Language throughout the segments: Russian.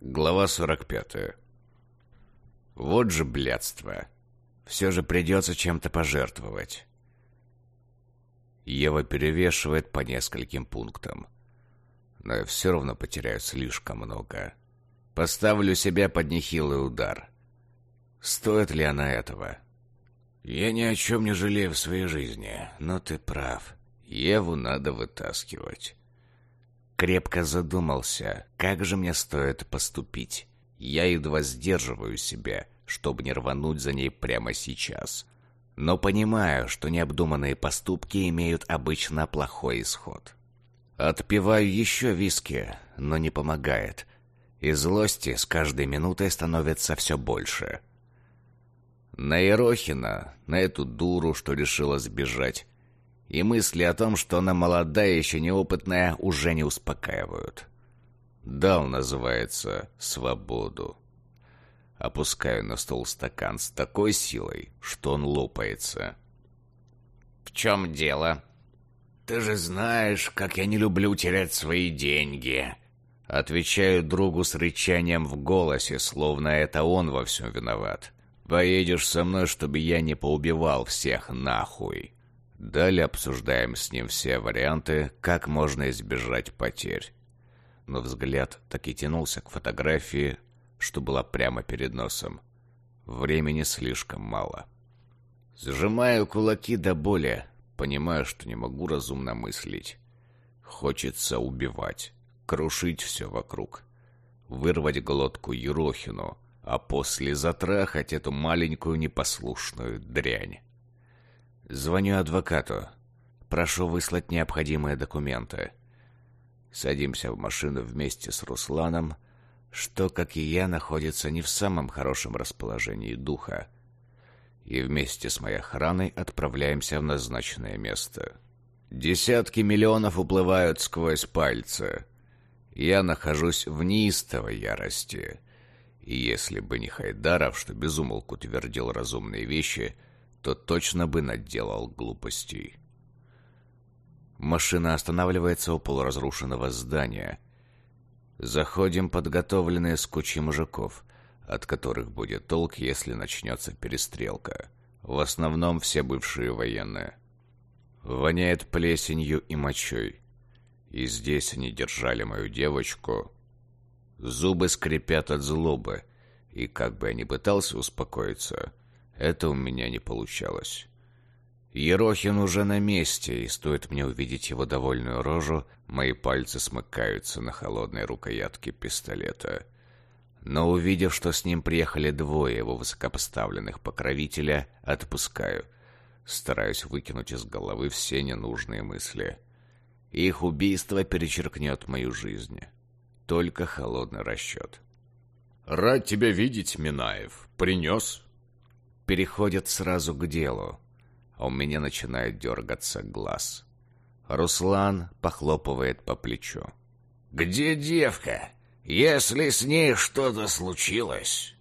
Глава 45. Вот же блядство. Все же придется чем-то пожертвовать. Ева перевешивает по нескольким пунктам. Но я все равно потеряю слишком много. Поставлю себя под нехилый удар. Стоит ли она этого? Я ни о чем не жалею в своей жизни, но ты прав. Еву надо вытаскивать. Крепко задумался, как же мне стоит поступить. Я едва сдерживаю себя, чтобы не рвануть за ней прямо сейчас. Но понимаю, что необдуманные поступки имеют обычно плохой исход. Отпиваю еще виски, но не помогает. И злости с каждой минутой становится все больше. На Ерохина, на эту дуру, что решила сбежать, и мысли о том, что она молодая еще неопытная, уже не успокаивают. Дал, называется, свободу. Опускаю на стол стакан с такой силой, что он лопается. «В чем дело?» «Ты же знаешь, как я не люблю терять свои деньги!» Отвечаю другу с рычанием в голосе, словно это он во всем виноват. «Поедешь со мной, чтобы я не поубивал всех нахуй!» Далее обсуждаем с ним все варианты, как можно избежать потерь. Но взгляд так и тянулся к фотографии, что была прямо перед носом. Времени слишком мало. Сжимаю кулаки до боли, понимаю, что не могу разумно мыслить. Хочется убивать, крушить все вокруг, вырвать глотку Ерохину, а после затрахать эту маленькую непослушную дрянь. Звоню адвокату. Прошу выслать необходимые документы. Садимся в машину вместе с Русланом, что, как и я, находится не в самом хорошем расположении духа. И вместе с моей охраной отправляемся в назначенное место. Десятки миллионов уплывают сквозь пальцы. Я нахожусь в неистовой ярости. И если бы не Хайдаров, что безумолку твердил разумные вещи — то точно бы наделал глупостей. Машина останавливается у полуразрушенного здания. Заходим подготовленные с кучей мужиков, от которых будет толк, если начнется перестрелка. В основном все бывшие военные. Воняет плесенью и мочой. И здесь они держали мою девочку. Зубы скрипят от злобы, и как бы я ни пытался успокоиться, это у меня не получалось. Ерохин уже на месте, и стоит мне увидеть его довольную рожу, мои пальцы смыкаются на холодной рукоятке пистолета. Но увидев, что с ним приехали двое его высокопоставленных покровителя, отпускаю. Стараюсь выкинуть из головы все ненужные мысли. Их убийство перечеркнет мою жизнь. Только холодный расчет. «Рад тебя видеть, Минаев. Принес?» Переходят сразу к делу, а у меня начинает дергаться глаз. Руслан похлопывает по плечу. «Где девка? Если с ней что-то случилось...»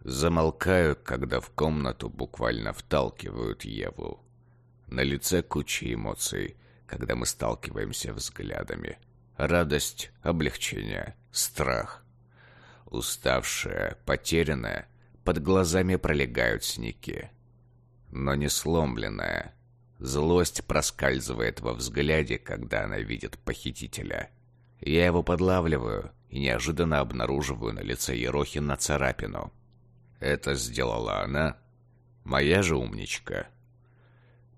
Замолкаю, когда в комнату буквально вталкивают Еву. На лице куча эмоций, когда мы сталкиваемся взглядами. Радость, облегчение, страх. Уставшая, потерянная, под глазами пролегают синяки. Но не сломленная. Злость проскальзывает во взгляде, когда она видит похитителя. Я его подлавливаю и неожиданно обнаруживаю на лице Ерохина царапину. Это сделала она? Моя же умничка.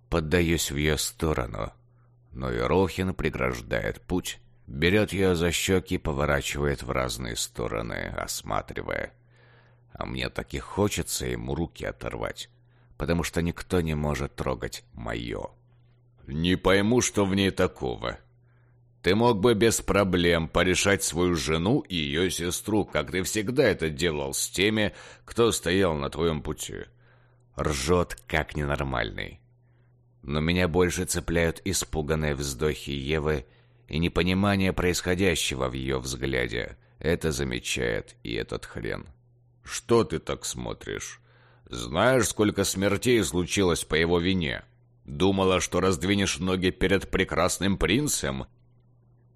Поддаюсь в ее сторону, но Ерохин преграждает путь, берет ее за щеки и поворачивает в разные стороны, осматривая. А мне так и хочется ему руки оторвать, потому что никто не может трогать мое. Не пойму, что в ней такого. Ты мог бы без проблем порешать свою жену и ее сестру, как ты всегда это делал с теми, кто стоял на твоем пути. Ржет, как ненормальный. Но меня больше цепляют испуганные вздохи Евы и непонимание происходящего в ее взгляде. Это замечает и этот хрен. «Что ты так смотришь? Знаешь, сколько смертей случилось по его вине? Думала, что раздвинешь ноги перед прекрасным принцем?»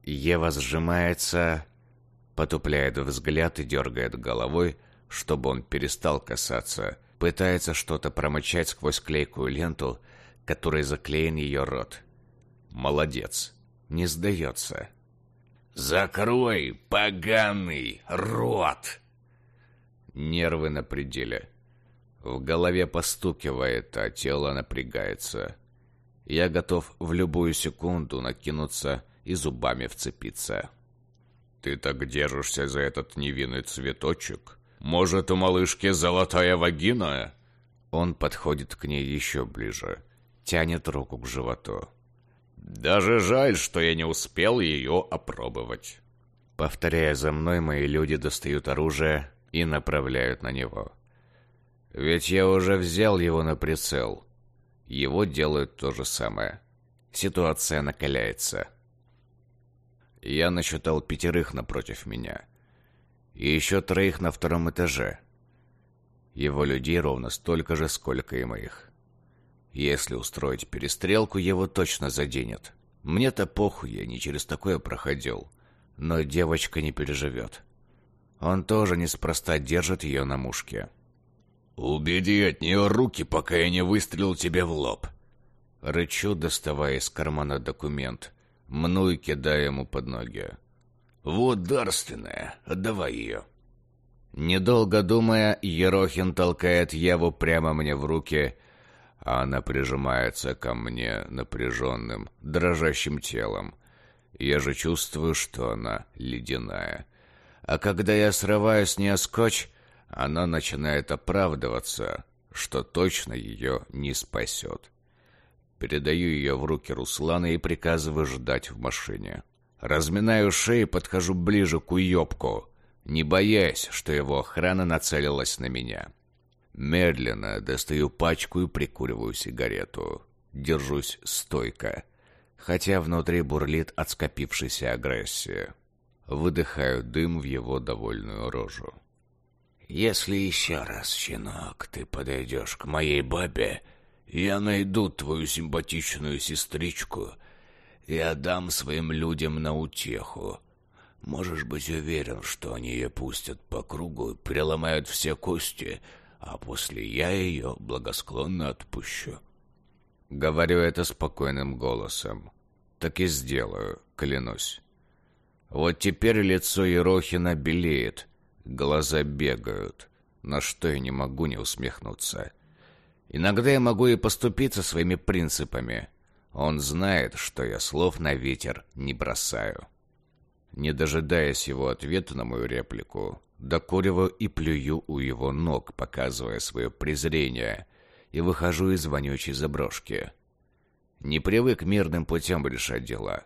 Ева сжимается, Потупляет взгляд и дергает головой, чтобы он перестал касаться. Пытается что-то промычать сквозь клейкую ленту, которой заклеен ее рот. Молодец. Не сдается. «Закрой, поганый рот!» Нервы на пределе. В голове постукивает, а тело напрягается. Я готов в любую секунду накинуться и зубами вцепиться. «Ты так держишься за этот невинный цветочек? Может, у малышки золотая вагина?» Он подходит к ней еще ближе, тянет руку к животу. Даже жаль, что я не успел ее опробовать. Повторяя за мной, мои люди достают оружие и направляют на него. Ведь я уже взял его на прицел. Его делают то же самое. Ситуация накаляется. Я насчитал пятерых напротив меня. И еще троих на втором этаже. Его людей ровно столько же, сколько и моих. Если устроить перестрелку, его точно заденет. Мне-то похуй, я не через такое проходил. Но девочка не переживет. Он тоже неспроста держит ее на мушке. «Убеди от нее руки, пока я не выстрелил тебе в лоб!» Рычу, доставая из кармана документ. Мну и кидая ему под ноги. «Вот дарственная, отдавай ее!» Недолго думая, Ерохин толкает Еву прямо мне в руки а она прижимается ко мне напряженным, дрожащим телом. Я же чувствую, что она ледяная. А когда я срываю с нее скотч, она начинает оправдываться, что точно ее не спасет. Передаю ее в руки Руслана и приказываю ждать в машине. Разминаю шею подхожу ближе к уебку, не боясь, что его охрана нацелилась на меня. Медленно достаю пачку и прикуриваю сигарету. Держусь стойко, хотя внутри бурлит от скопившейся агрессии. Выдыхаю дым в его довольную рожу. «Если еще раз, щенок, ты подойдешь к моей бабе, я найду твою симпатичную сестричку и отдам своим людям на утеху. Можешь быть уверен, что они ее пустят по кругу и переломают все кости, а после я ее благосклонно отпущу. Говорю это спокойным голосом. Так и сделаю, клянусь. Вот теперь лицо Ерохина белеет, глаза бегают, на что я не могу не усмехнуться. Иногда я могу и поступиться своими принципами. Он знает, что я слов на ветер не бросаю. Не дожидаясь его ответа на мою реплику, Докуриваю и плюю у его ног, показывая свое презрение, и выхожу из вонючей заброшки. Не привык мирным путем решать дела,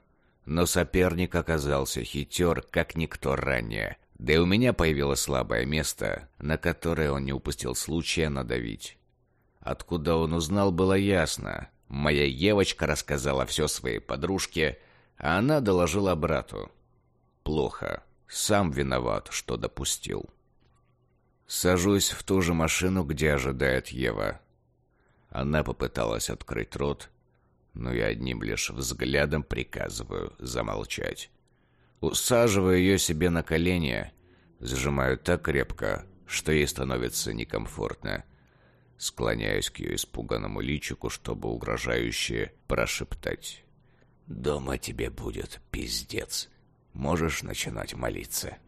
но соперник оказался хитер, как никто ранее, да и у меня появилось слабое место, на которое он не упустил случая надавить. Откуда он узнал, было ясно. Моя девочка рассказала все своей подружке, а она доложила брату. Плохо. Сам виноват, что допустил. Сажусь в ту же машину, где ожидает Ева. Она попыталась открыть рот, но я одним лишь взглядом приказываю замолчать. Усаживаю ее себе на колени, сжимаю так крепко, что ей становится некомфортно. Склоняюсь к ее испуганному личику, чтобы угрожающе прошептать. «Дома тебе будет пиздец» можешь начинать молиться.